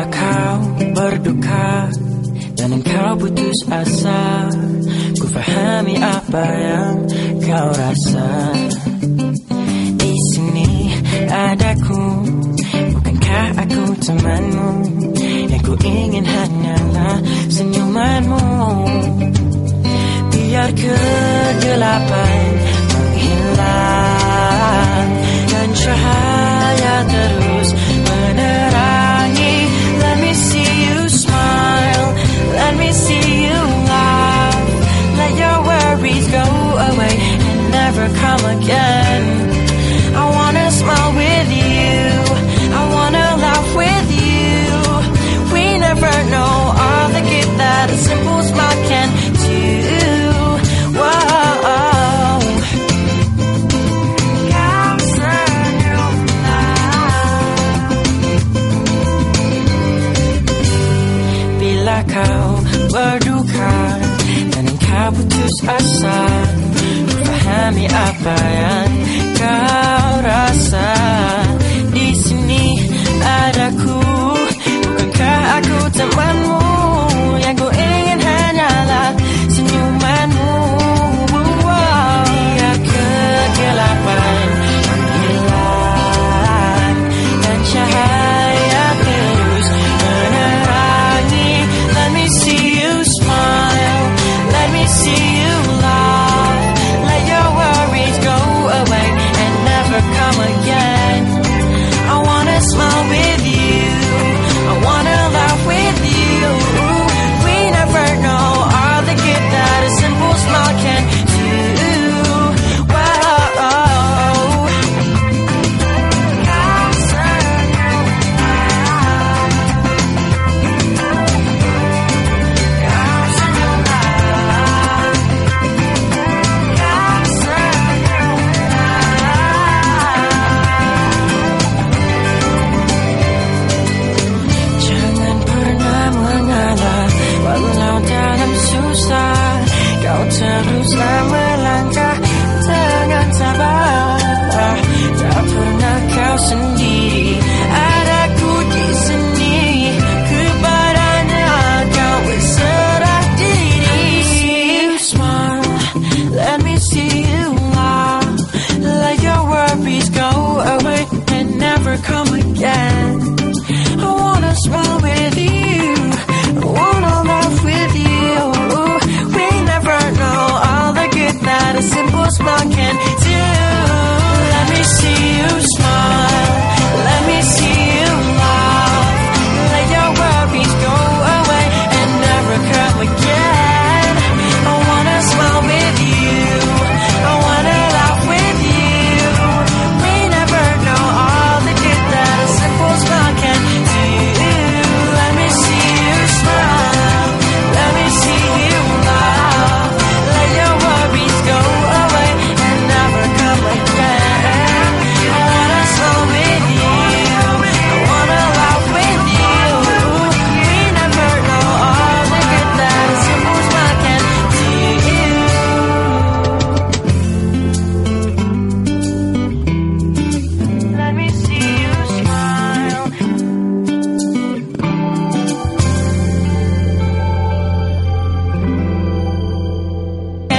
Bila kau berduka dan engkau putus asa. Ku fahami apa yang kau rasa. Di sini adaku Bukankah aku temanmu? Yang ku ingin hanyalah senyumanmu. Biar kegelapan never come again. I wanna smile with you. I wanna laugh with you. We never know all the good that a simple smile can do. Kau berduka Dan engkau putus asa Ku Fahami apa yang kau rasa Seharusnya melangkah Jangan sabar Tak pernah kau sendiri